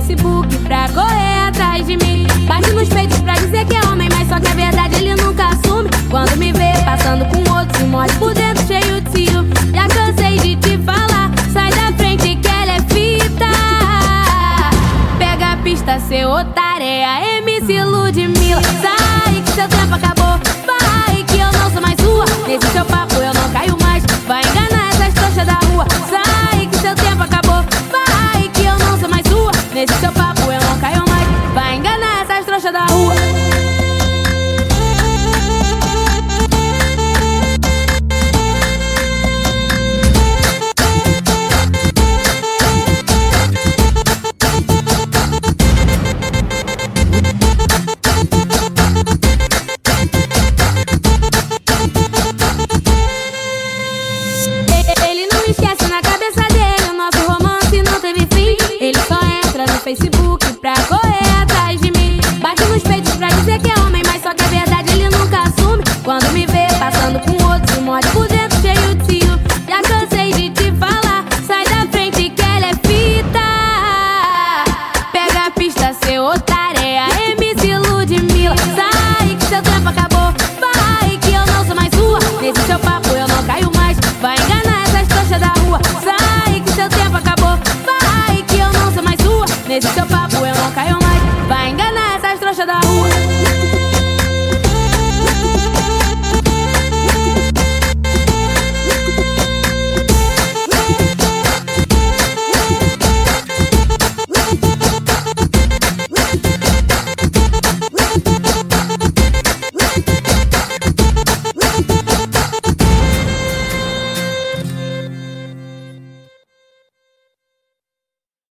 Facebook pra correr atrás de mim. Bate nos peitos pra dizer que é homem, mas só que a verdade ele nunca assume. Quando me vê passando com outro, se morde por dentro cheio de ciúme. Já cansei de te falar, sai da frente que ela é fita. Pega a pista, seu otário, é a MC Ludmilla. Sai que seu tempo acabou, vai que eu não sou mais sua. Nesse seu papo. da rua. Ele não esquece na cabeça dele o nosso romance não teve fim. Ele só entra no Facebook pra your pop